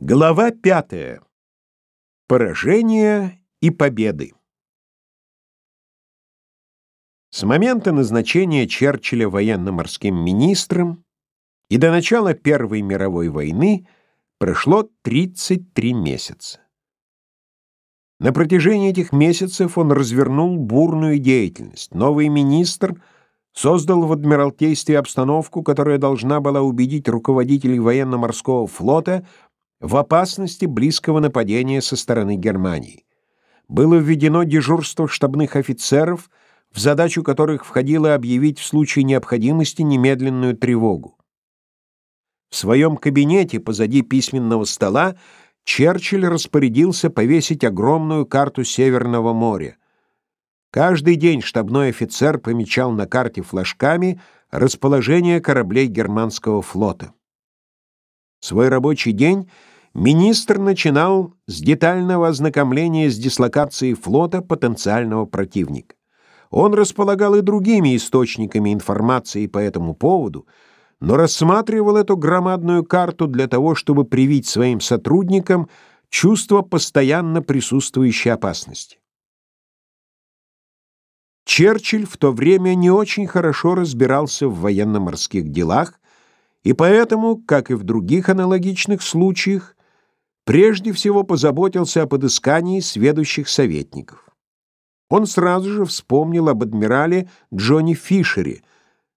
Глава пятая. Поражение и победы. С момента назначения Черчилля военно-морским министром и до начала Первой мировой войны прошло 33 месяца. На протяжении этих месяцев он развернул бурную деятельность. Новый министр создал в Адмиралтействе обстановку, которая должна была убедить руководителей военно-морского флота – в опасности близкого нападения со стороны Германии. Было введено дежурство штабных офицеров, в задачу которых входило объявить в случае необходимости немедленную тревогу. В своем кабинете позади письменного стола Черчилль распорядился повесить огромную карту Северного моря. Каждый день штабной офицер помечал на карте флажками расположение кораблей германского флота. Свой рабочий день министр начинал с детального ознакомления с дислокацией флота потенциального противника. Он располагал и другими источниками информации по этому поводу, но рассматривал эту громадную карту для того, чтобы привить своим сотрудникам чувство постоянно присутствующей опасности. Черчилль в то время не очень хорошо разбирался в военно-морских делах, и поэтому, как и в других аналогичных случаях, прежде всего позаботился о подыскании сведущих советников. Он сразу же вспомнил об адмирале Джонни Фишере,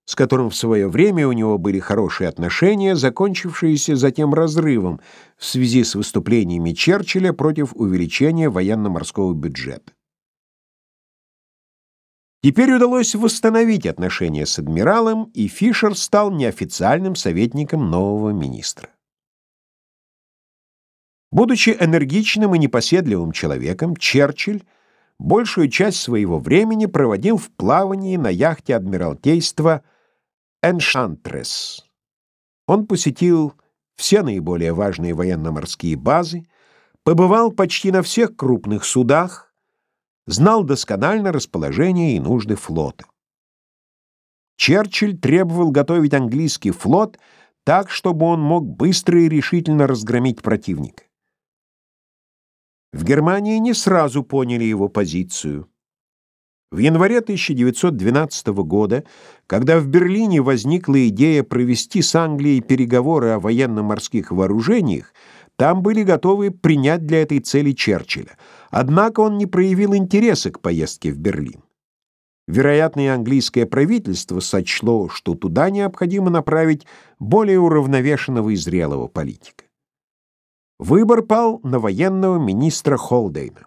с которым в свое время у него были хорошие отношения, закончившиеся затем разрывом в связи с выступлениями Черчилля против увеличения военно-морского бюджета. Теперь удалось восстановить отношения с адмиралом, и Фишер стал неофициальным советником нового министра. Будучи энергичным и непоседливым человеком, Черчилль большую часть своего времени проводил в плавании на яхте Адмиралтейства «Эншантрес». Он посетил все наиболее важные военно-морские базы, побывал почти на всех крупных судах, знал досконально расположение и нужды флота. Черчилль требовал готовить английский флот так, чтобы он мог быстро и решительно разгромить противника. В Германии не сразу поняли его позицию. В январе 1912 года, когда в Берлине возникла идея провести с Англией переговоры о военно-морских вооружениях, там были готовы принять для этой цели Черчилля. Однако он не проявил интереса к поездке в Берлин. Вероятно, и английское правительство сочло, что туда необходимо направить более уравновешенного и зрелого политика. Выбор пал на военного министра Холдейна.